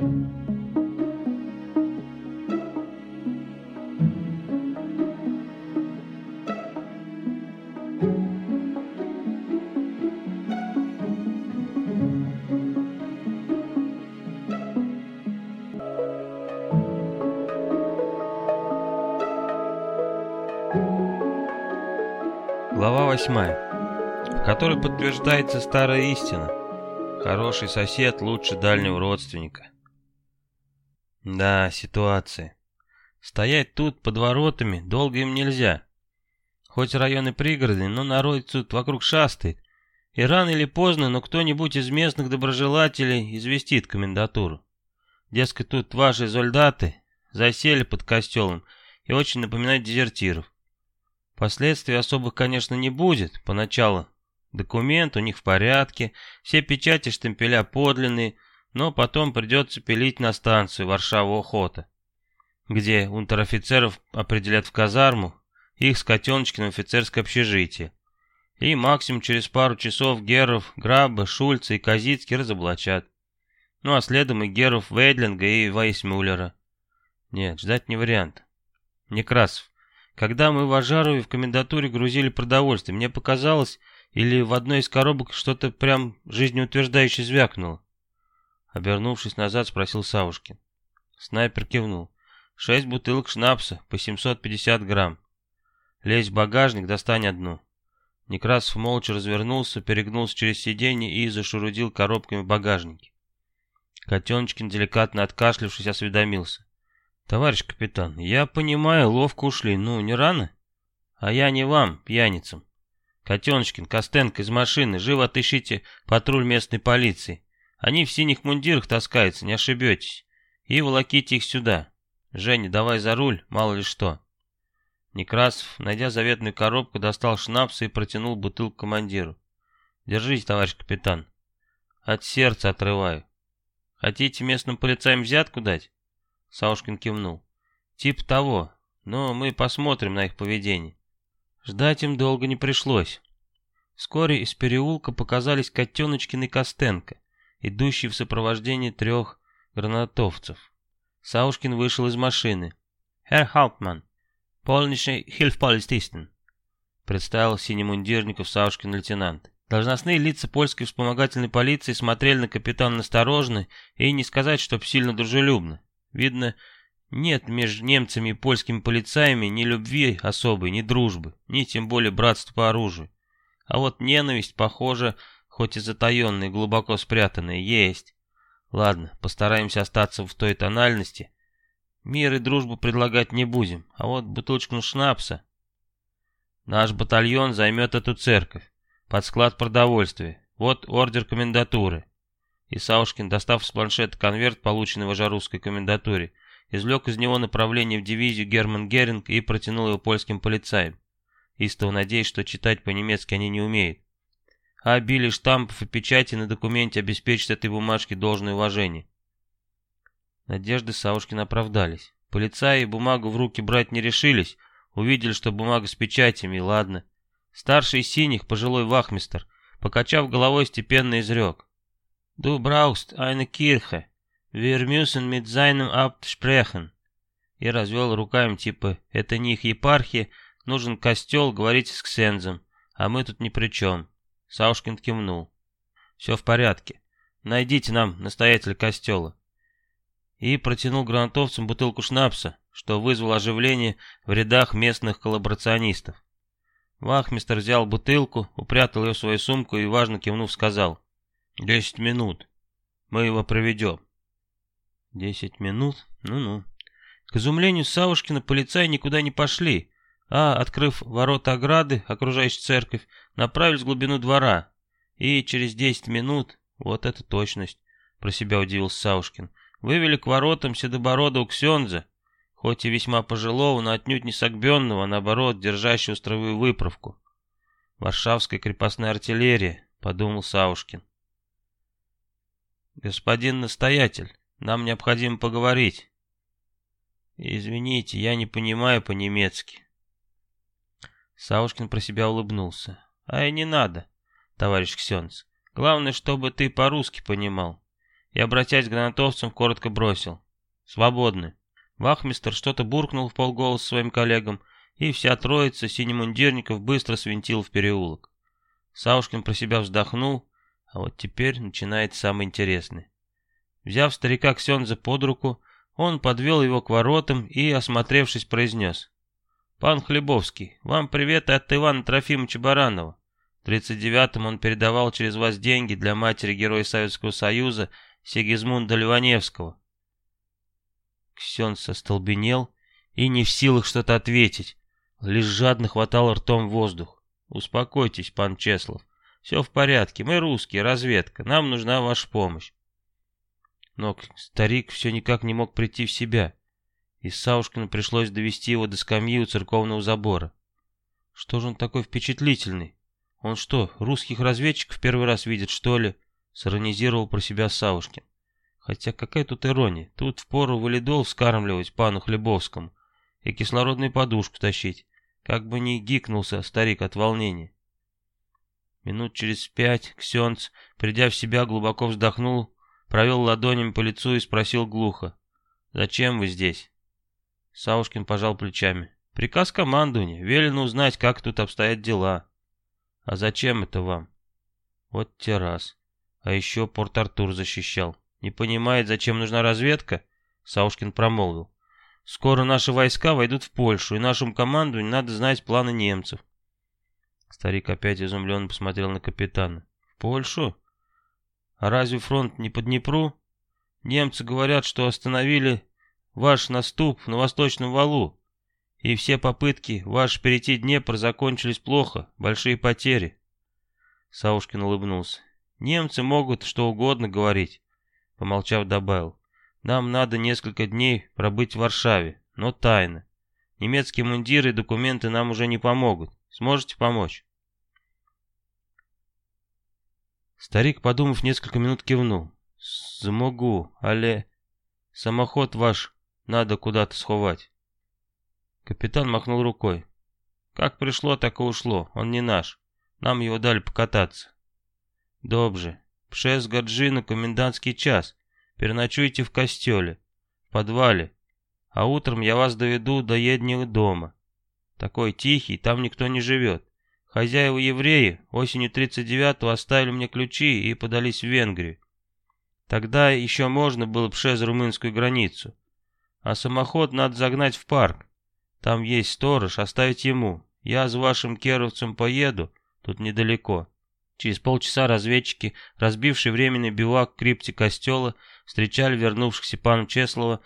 Глава 8, в которой подтверждается старая истина. Хороший сосед лучше дальнего родственника. Да, ситуация. Стоять тут под воротами долго им нельзя. Хоть районы пригородные, но народ тут вокруг шастает. И рано или поздно, но кто-нибудь из местных доброжелателей известит комендатуру. Дескать, тут ваши зольдаты засели под костелом и очень напоминают дезертиров. Последствий особых, конечно, не будет, поначалу. Документ у них в порядке, все печати штемпеля подлинные, но потом придется пилить на станцию Варшава-Охота, где унтер-офицеров определят в казарму, их с Котеночкиным офицерское общежитие. И максимум через пару часов Геров, Граба, Шульца и Казицкий разоблачат. Ну а следом и Геров, Вейдлинга и Вайсмюллера. Нет, ждать не вариант. Некрасов. Когда мы в Ажарове в комендатуре грузили продовольствие, мне показалось, или в одной из коробок что-то прям жизнеутверждающе звякнуло. Обернувшись назад, спросил Савушкин. Снайпер кивнул. Шесть бутылок шнапса по 750 грамм. Лезь в багажник, достань одну. Некрасов молча развернулся, перегнулся через сиденье и зашурудил коробками в багажнике. Котеночкин, деликатно откашлившись, осведомился. «Товарищ капитан, я понимаю, ловко ушли, ну, не рано?» «А я не вам, пьяницам. Котеночкин, Костенко из машины, живо отыщите патруль местной полиции. Они в синих мундирах таскаются, не ошибетесь. И волоките их сюда. Женя, давай за руль, мало ли что». Некрасов, найдя заветную коробку, достал шнапса и протянул бутылку командиру. «Держите, товарищ капитан. От сердца отрываю. Хотите местным полицаям взятку дать?» Саушкин кивнул. «Тип того, но мы посмотрим на их поведение». Ждать им долго не пришлось. Вскоре из переулка показались Котеночкин и Костенко, идущие в сопровождении трех гранатовцев. Саушкин вышел из машины. «Herr Hauptmann, polnische Hilfspolizisten», представил синемундирников Саушкин лейтенант. Должностные лица польской вспомогательной полиции смотрели на капитана настороженно и не сказать, чтоб сильно дружелюбно. Видно, нет между немцами и польскими полицаями ни любви особой, ни дружбы, ни тем более братства по оружию. А вот ненависть, похоже, хоть и затаенная и глубоко спрятанная, есть. Ладно, постараемся остаться в той тональности. Мир и дружбу предлагать не будем, а вот бутылочку шнапса. Наш батальон займет эту церковь, под склад продовольствия. Вот ордер комендатуры. И Саушкин, достав с планшета конверт, полученный в Ажарусской комендатуре, извлек из него направление в дивизию Герман Геринг и протянул его польским полицаям, истово надеясь, что читать по-немецки они не умеют. А обилие штампов и печати на документе обеспечит этой бумажке должное уважение. Надежды Саушкина оправдались. Полицаи бумагу в руки брать не решились, увидели, что бумага с печатями, и ладно. Старший синих, пожилой вахмистер, покачав головой, степенно изрек. Du brauchst eine Kirche. Wir müssen mit seinem Abt. И развел руками, типа, это не их епархия, нужен костел, говорите с ксензом, а мы тут ни при чем. Саушкин кивнул. Все в порядке. Найдите нам настоятеля костела. И протянул гранатовцам бутылку шнапса, что вызвало оживление в рядах местных коллаборационистов. Вахмистер взял бутылку, упрятал ее в свою сумку и, важно кивнув, сказал — Десять минут. Мы его проведем. Десять минут? Ну-ну. К изумлению Савушкина полицаи никуда не пошли, а, открыв ворота ограды, окружающей церковь, направились в глубину двора. И через десять минут, вот это точность, про себя удивился Саушкин, вывели к воротам седобородого ксенза, хоть и весьма пожилого, но отнюдь не согбенного, а наоборот, держащего строевую выправку. Варшавская крепостная артиллерия, подумал Саушкин. «Господин настоятель, нам необходимо поговорить». «Извините, я не понимаю по-немецки». Саушкин про себя улыбнулся. «А и не надо, товарищ Ксенц. Главное, чтобы ты по-русски понимал. и, обратясь к гранатовцам, коротко бросил. «Свободны». Вахмистер что-то буркнул в полголоса своим коллегам, и вся троица синемундирников быстро свинтил в переулок. Саушкин про себя вздохнул, а вот теперь начинается самое интересное. Взяв старика Ксенза под руку, он подвел его к воротам и, осмотревшись, произнес. «Пан Хлебовский, вам привет от Ивана Трофимовича Баранова. В 39-м он передавал через вас деньги для матери Героя Советского Союза Сигизмунда Ливаневского». Ксенз остолбенел и не в силах что-то ответить, лишь жадно хватал ртом воздух. «Успокойтесь, пан Чеслов. Все в порядке, мы русские, разведка, нам нужна ваша помощь. Но старик все никак не мог прийти в себя, и Саушкину пришлось довести его до скамьи у церковного забора. Что же он такой впечатлительный? Он что, русских разведчиков первый раз видит, что ли? Сиронизировал про себя Саушкин. Хотя какая тут ирония? Тут впору валидол вскармливать пану Хлебовскому и кислородную подушку тащить. Как бы ни гикнулся старик от волнения. Минут через пять Ксенц, придя в себя, глубоко вздохнул, провел ладонями по лицу и спросил глухо. «Зачем вы здесь?» Саушкин пожал плечами. «Приказ командования. Велено узнать, как тут обстоят дела». «А зачем это вам?» «Вот те раз. А еще Порт-Артур защищал. Не понимает, зачем нужна разведка?» Саушкин промолвил. «Скоро наши войска войдут в Польшу, и нашему командованию надо знать планы немцев. Старик опять изумленно посмотрел на капитана. «В Польшу? А разве фронт не по Днепру? Немцы говорят, что остановили ваш наступ на Восточном валу, и все попытки ваши перейти Днепр закончились плохо, большие потери». Саушкин улыбнулся. «Немцы могут что угодно говорить», — помолчав добавил. «Нам надо несколько дней пробыть в Варшаве, но тайно. Немецкие мундиры и документы нам уже не помогут. Сможете помочь?» Старик, подумав несколько минут, кивнул. «Смогу, але самоход ваш надо куда-то сховать». Капитан махнул рукой. «Как пришло, так и ушло. Он не наш. Нам его дали покататься». «Добже. Пше с Гаджи комендантский час. Переночуйте в костеле, в подвале, а утром я вас доведу до еднего дома. Такой тихий, там никто не живет. Хозяева евреи осенью 39-го оставили мне ключи и подались в Венгрию. Тогда еще можно было пшез румынскую границу. А самоход надо загнать в парк. Там есть сторож, оставить ему. Я с вашим керовцем поеду, тут недалеко. Через полчаса разведчики, разбившие временный бивак в крипте костела, встречали вернувшихся пану Чеслова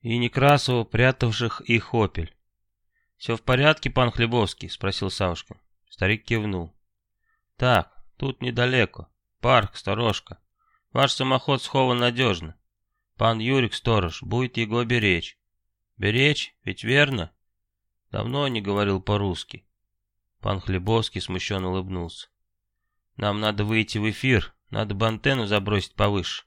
и Некрасова, прятавших их опель. «Все в порядке, пан Хлебовский?» — спросил Савушкин. Старик кивнул. «Так, тут недалеко. Парк, сторожка. Ваш самоход схован надежно. Пан Юрик, сторож, будет его беречь». «Беречь? Ведь верно?» Давно не говорил по-русски. Пан Хлебовский смущенно улыбнулся. «Нам надо выйти в эфир, надо бы антенну забросить повыше.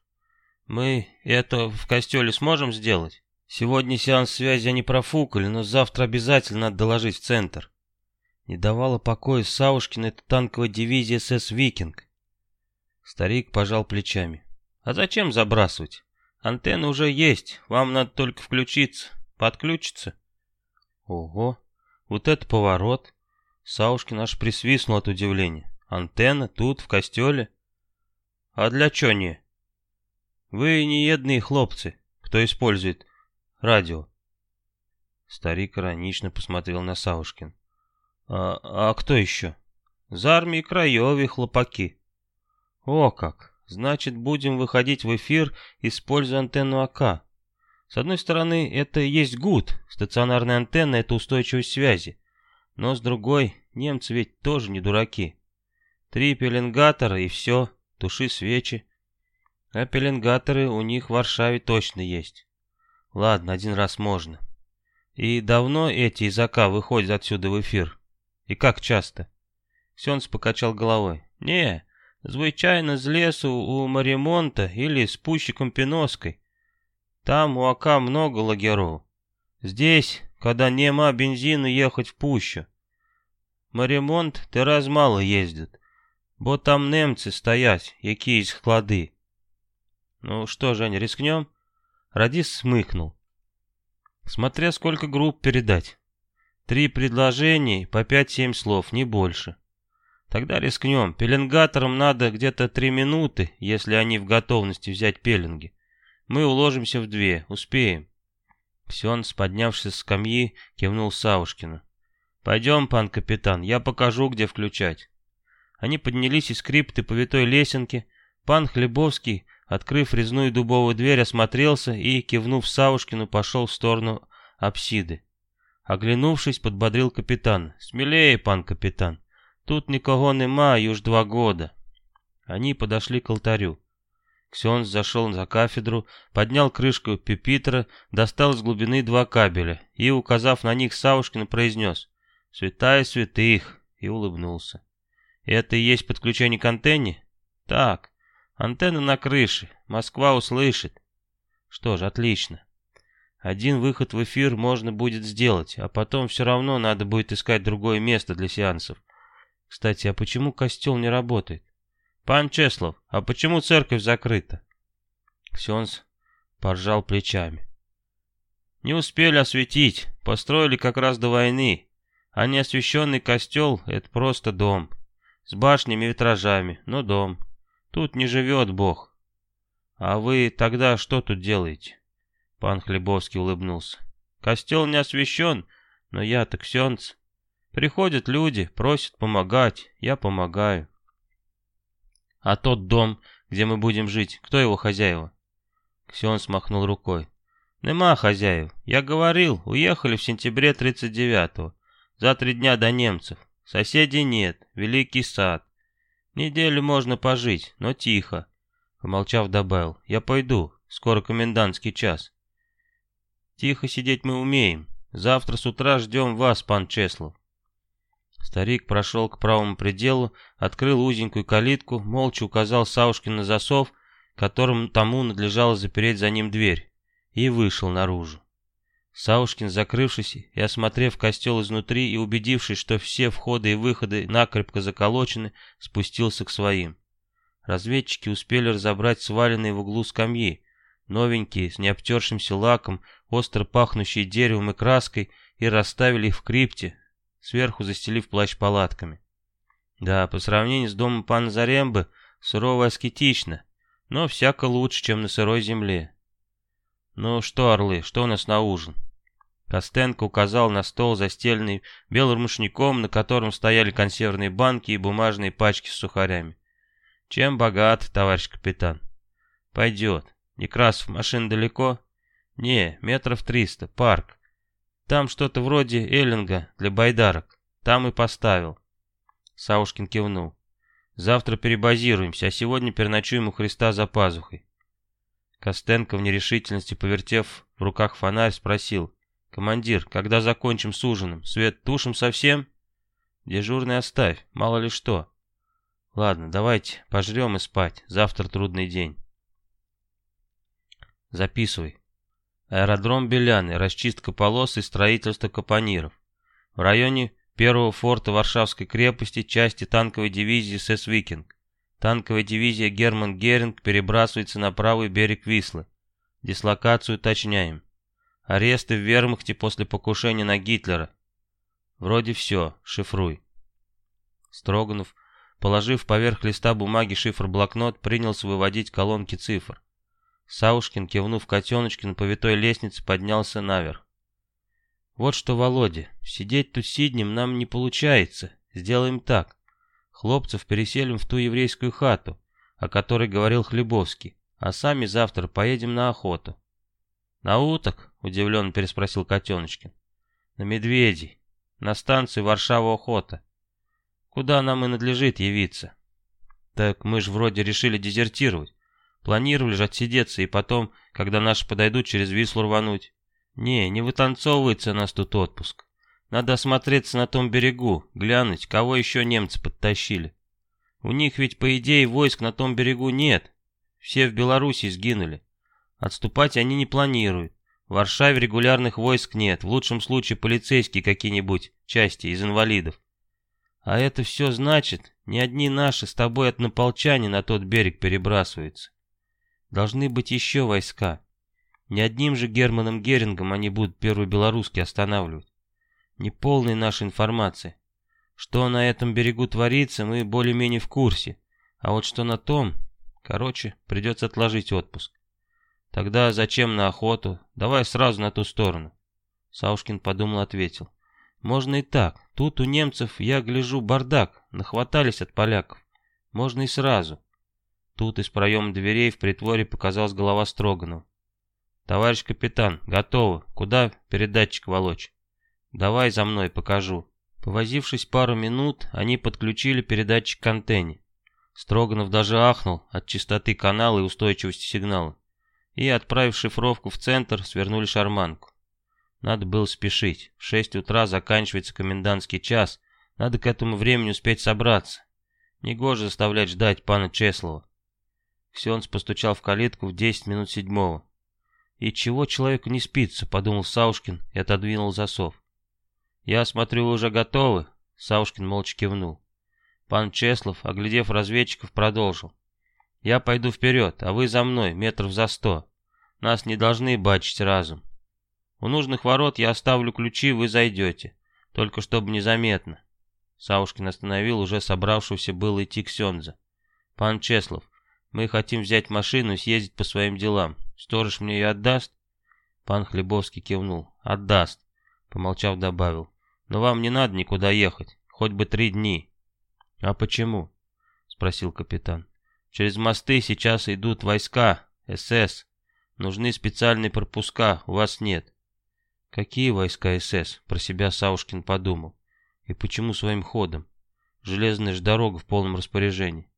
Мы это в костеле сможем сделать?» Сегодня сеанс связи они профукали, но завтра обязательно надо доложить в центр. Не давала покоя Саушкина эта танковая дивизия СС «Викинг». Старик пожал плечами. А зачем забрасывать? Антенна уже есть, вам надо только включиться, подключиться. Ого, вот это поворот. Саушкин аж присвистнул от удивления. Антенна тут, в костеле? А для чё не? Вы не едные хлопцы, кто использует радио. Старик иронично посмотрел на Саушкин. А, а кто еще? За армией Краевой хлопаки. О как! Значит, будем выходить в эфир, используя антенну АК. С одной стороны, это и есть ГУД, стационарная антенна — это устойчивость связи. Но с другой, немцы ведь тоже не дураки. Три пеленгатора и все, туши свечи. А пеленгаторы у них в Варшаве точно есть. Ладно, один раз можно. И давно эти из АК выходят отсюда в эфир? И как часто? Сенс покачал головой. Не, звычайно с лесу у Маримонта или с пущиком Пиноской. Там у АК много лагеров. Здесь, когда нема бензина, ехать в пущу. Маримонт ты раз мало ездит, бо там немцы стоять, якісь склади. Ну что, Женя, рискнем? Радис смыкнул. Смотря сколько групп передать. Три предложения по пять-семь слов, не больше. Тогда рискнем. Пеленгаторам надо где-то три минуты, если они в готовности взять пеленги. Мы уложимся в две, успеем. Ксенс, поднявшись с скамьи, кивнул Савушкину. «Пойдем, пан капитан, я покажу, где включать». Они поднялись из крипты по витой лесенке. Пан Хлебовский, открыв резную дубовую дверь, осмотрелся и, кивнув Савушкину, пошел в сторону апсиды. Оглянувшись, подбодрил капитан. «Смелее, пан капитан. Тут никого нема, и уж два года». Они подошли к алтарю. Ксенс зашел за кафедру, поднял крышку пюпитра, достал из глубины два кабеля и, указав на них Савушкину, произнес «Святая святых!» и улыбнулся. «Это и есть подключение к антенне?» «Так, антенна на крыше, Москва услышит». «Что ж, отлично. Один выход в эфир можно будет сделать, а потом все равно надо будет искать другое место для сеансов. Кстати, а почему костел не работает? Пан Чеслов, а почему церковь закрыта? Ксенс поржал плечами. Не успели осветить, построили как раз до войны, а неосвещенный костел — это просто дом. С башнями и витражами, но дом. Тут не живет Бог. А вы тогда что тут делаете? Пан Хлебовский улыбнулся. Костел не освящен, но я-то ксенц. Приходят люди, просят помогать, я помогаю. А тот дом, где мы будем жить, кто его хозяева? Ксен смахнул рукой. Нема хозяев. Я говорил, уехали в сентябре 39-го. За три дня до немцев. Соседей нет, великий сад. Неделю можно пожить, но тихо. Помолчав, добавил. Я пойду, скоро комендантский час. Тихо сидеть мы умеем. Завтра с утра ждем вас, пан Чеслов. Старик прошел к правому пределу, открыл узенькую калитку, молча указал Саушкин на засов, которым тому надлежало запереть за ним дверь, и вышел наружу. Саушкин, закрывшись и осмотрев костел изнутри и убедившись, что все входы и выходы накрепко заколочены, спустился к своим. Разведчики успели разобрать сваленные в углу скамьи, новенькие, с необтершимся лаком, остро пахнущие деревом и краской, и расставили их в крипте, сверху застелив плащ палатками. Да, по сравнению с домом пана Зарембы, сурово аскетично, но всяко лучше, чем на сырой земле. Ну что, орлы, что у нас на ужин? Костенко указал на стол, застеленный белым рушником, на котором стояли консервные банки и бумажные пачки с сухарями. Чем богат, товарищ капитан? Пойдет. Некрасов, машина далеко? Не, метров триста, парк. Там что-то вроде эллинга для байдарок. Там и поставил. Саушкин кивнул. Завтра перебазируемся, а сегодня переночуем у Христа за пазухой. Костенко в нерешительности, повертев в руках фонарь, спросил. «Командир, когда закончим с ужином? Свет тушим совсем?» «Дежурный оставь, мало ли что». «Ладно, давайте, пожрем и спать. Завтра трудный день». «Записывай. Аэродром Беляны, расчистка полос и строительство капониров. В районе первого форта Варшавской крепости части танковой дивизии СС «Викинг». Танковая дивизия Герман Геринг перебрасывается на правый берег Вислы. Дислокацию уточняем. Аресты в вермахте после покушения на Гитлера. Вроде все, шифруй. Строганов, положив поверх листа бумаги шифр-блокнот, принялся выводить колонки цифр. Саушкин, кивнув котеночки на повитой лестнице, поднялся наверх. «Вот что, Володя, сидеть тут сиднем нам не получается. Сделаем так. Хлопцев переселим в ту еврейскую хату, о которой говорил Хлебовский, а сами завтра поедем на охоту». «На уток?» — удивленно переспросил Котеночкин. «На медведей. На станции Варшава-Охота. Куда нам и надлежит явиться?» «Так мы же вроде решили дезертировать. Планировали же отсидеться и потом, когда наши подойдут, через Вислу рвануть. Не, не вытанцовывается нас тут отпуск. Надо осмотреться на том берегу, глянуть, кого еще немцы подтащили. У них ведь, по идее, войск на том берегу нет. Все в Беларуси сгинули. Отступать они не планируют. В Варшаве регулярных войск нет, в лучшем случае полицейские какие-нибудь части из инвалидов. А это все значит, ни одни наши с тобой однополчане на тот берег перебрасываются. Должны быть еще войска. Не одним же Германом Герингом они будут первый белорусский останавливать. Неполной нашей информации. Что на этом берегу творится, мы более-менее в курсе. А вот что на том... Короче, придется отложить отпуск. Тогда зачем на охоту? Давай сразу на ту сторону. Саушкин подумал, ответил. Можно и так. Тут у немцев, я гляжу, бардак. Нахватались от поляков. Можно и сразу. Тут из проема дверей в притворе показалась голова Строганова. «Товарищ капитан, готовы. Куда передатчик волочь?» «Давай за мной, покажу». Повозившись пару минут, они подключили передатчик к антенне. Строганов даже ахнул от чистоты канала и устойчивости сигнала. И, отправив шифровку в центр, свернули шарманку. Надо было спешить. В шесть утра заканчивается комендантский час. Надо к этому времени успеть собраться. Негоже заставлять ждать пана Чеслова. Ксенц постучал в калитку в десять минут седьмого. «И чего человеку не спится?» — подумал Саушкин и отодвинул засов. «Я смотрю, вы уже готовы?» — Саушкин молча кивнул. Пан Чеслов, оглядев разведчиков, продолжил. «Я пойду вперед, а вы за мной, метров за сто. Нас не должны бачить разум. У нужных ворот я оставлю ключи, вы зайдете. Только чтобы незаметно». Саушкин остановил уже собравшегося было идти Ксенза. «Пан Чеслов, мы хотим взять машину и съездить по своим делам. Сторож мне ее отдаст?» Пан Хлебовский кивнул. «Отдаст», — помолчав добавил. «Но вам не надо никуда ехать, хоть бы три дни». «А почему?» — спросил капитан. «Через мосты сейчас идут войска, СС. Нужны специальные пропуска, у вас нет». «Какие войска СС?» — про себя Саушкин подумал. «И почему своим ходом? Железная же дорога в полном распоряжении».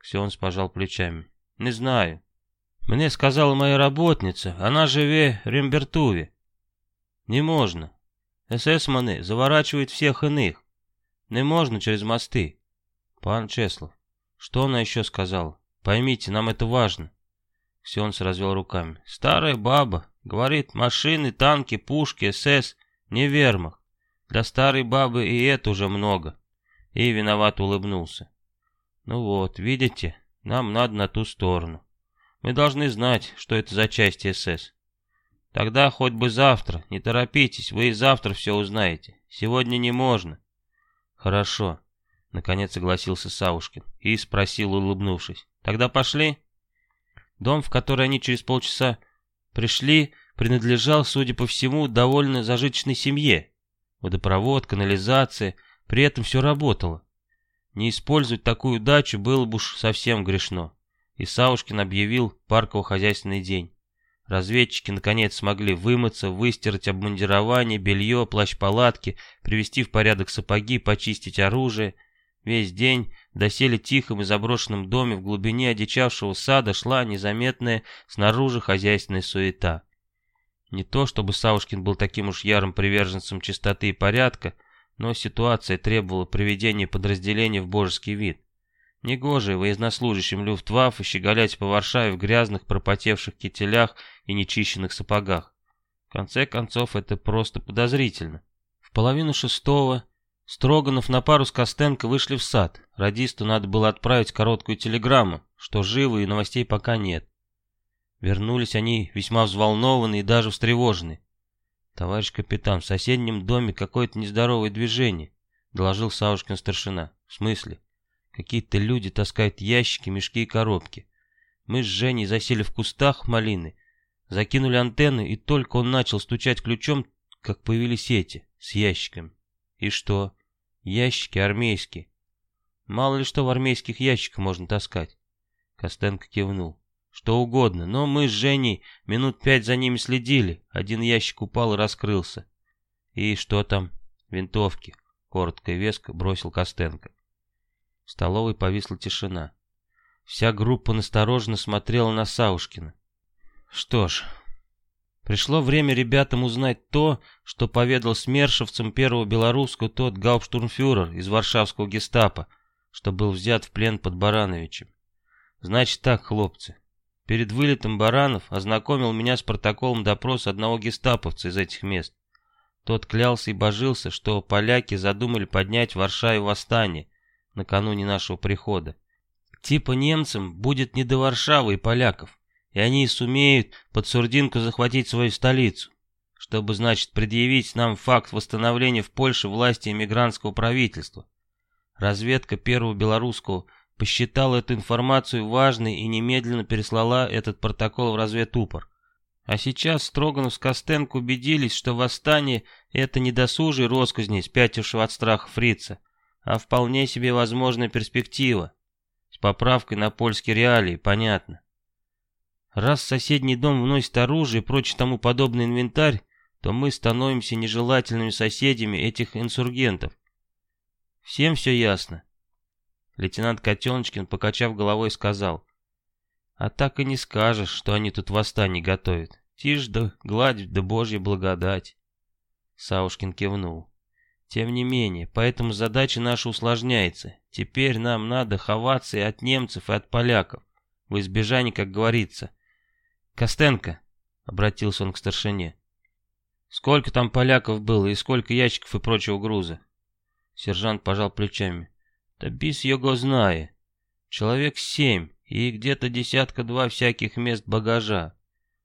Ксионс пожал плечами. «Не знаю. Мне сказала моя работница, она живе в Рембертуве. Не можно. СС-маны заворачивают всех иных. Не можно через мосты. Пан Чеслов, что она еще сказала? Поймите, нам это важно. Ксионс развел руками. Старая баба. Говорит, машины, танки, пушки, СС, не вермах. Для старой бабы и это уже много. И виноват улыбнулся. Ну вот, видите, нам надо на ту сторону. Мы должны знать, что это за часть СС. Тогда хоть бы завтра, не торопитесь, вы и завтра все узнаете. Сегодня не можно. Хорошо, наконец согласился Саушкин и спросил, улыбнувшись. Тогда пошли? Дом, в который они через полчаса пришли, принадлежал, судя по всему, довольно зажиточной семье. Водопровод, канализация, при этом все работало. Не использовать такую дачу было бы уж совсем грешно. И Саушкин объявил парково-хозяйственный день. Разведчики наконец смогли вымыться, выстирать обмундирование, белье, плащ-палатки, привести в порядок сапоги, почистить оружие. Весь день в доселе тихом и заброшенном доме в глубине одичавшего сада шла незаметная снаружи хозяйственная суета. Не то чтобы Саушкин был таким уж ярым приверженцем чистоты и порядка, но ситуация требовала приведения подразделения в божеский вид. Негоже военнослужащим Люфтваффе щеголять по Варшаве в грязных пропотевших кителях и нечищенных сапогах. В конце концов, это просто подозрительно. В половину шестого Строганов на пару с Костенко вышли в сад. Радисту надо было отправить короткую телеграмму, что живы и новостей пока нет. Вернулись они весьма взволнованные и даже встревоженные. «Товарищ капитан, в соседнем доме какое-то нездоровое движение», — доложил Савушкин старшина. «В смысле?» «Какие-то люди таскают ящики, мешки и коробки. Мы с Женей засели в кустах малины, закинули антенны, и только он начал стучать ключом, как появились эти, с ящиками. И что? Ящики армейские. Мало ли что в армейских ящиках можно таскать. Костенко кивнул. Что угодно, но мы с Женей минут пять за ними следили. Один ящик упал и раскрылся. И что там? Винтовки. Коротко и веско бросил Костенко. В столовой повисла тишина. Вся группа настороженно смотрела на Саушкина. Что ж, пришло время ребятам узнать то, что поведал смершевцам первого белорусского тот гауптштурмфюрер из варшавского гестапо, что был взят в плен под Барановичем. Значит так, хлопцы, Перед вылетом Баранов ознакомил меня с протоколом допроса одного гестаповца из этих мест. Тот клялся и божился, что поляки задумали поднять в восстание накануне нашего прихода. Типа немцам будет не до Варшавы и поляков, и они сумеют под Сурдинку захватить свою столицу, чтобы, значит, предъявить нам факт восстановления в Польше власти эмигрантского правительства. Разведка первого белорусского посчитала эту информацию важной и немедленно переслала этот протокол в разведупор. А сейчас Строганов с Костенко убедились, что восстание — это не досужий роскозней, спятившего от страха фрица, а вполне себе возможная перспектива. С поправкой на польские реалии, понятно. Раз соседний дом вносит оружие и прочий тому подобный инвентарь, то мы становимся нежелательными соседями этих инсургентов. Всем все ясно. Лейтенант Котеночкин, покачав головой, сказал. А так и не скажешь, что они тут восстание готовят. Тишь да гладь да божья благодать. Саушкин кивнул. Тем не менее, поэтому задача наша усложняется. Теперь нам надо ховаться и от немцев, и от поляков. В избежание, как говорится, «Костенко», — обратился он к старшине, — «сколько там поляков было и сколько ящиков и прочего груза?» Сержант пожал плечами. «Да бис его знает. Человек семь и где-то десятка-два всяких мест багажа.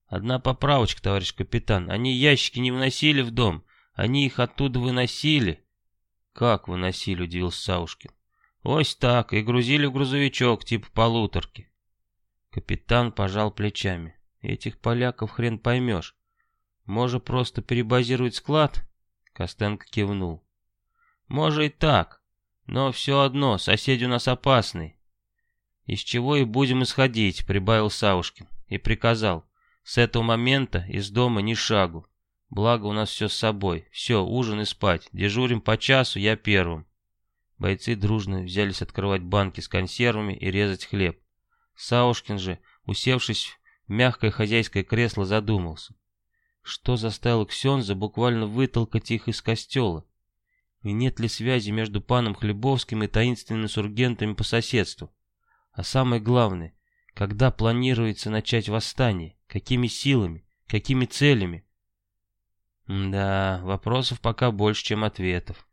Одна поправочка, товарищ капитан. Они ящики не вносили в дом, они их оттуда выносили». «Как выносили?» — удивился Саушкин. «Ось так, и грузили в грузовичок, типа полуторки». Капитан пожал плечами. Этих поляков хрен поймешь. Может, просто перебазировать склад? Костенко кивнул. Может и так, но все одно, соседи у нас опасный. Из чего и будем исходить, прибавил Саушкин и приказал. С этого момента из дома ни шагу. Благо у нас все с собой. Все, ужин и спать. Дежурим по часу, я первым. Бойцы дружно взялись открывать банки с консервами и резать хлеб. Саушкин же, усевшись мягкое хозяйское кресло задумался. Что заставило Ксенза буквально вытолкать их из костела? И нет ли связи между паном Хлебовским и таинственными сургентами по соседству? А самое главное, когда планируется начать восстание? Какими силами? Какими целями? да, вопросов пока больше, чем ответов.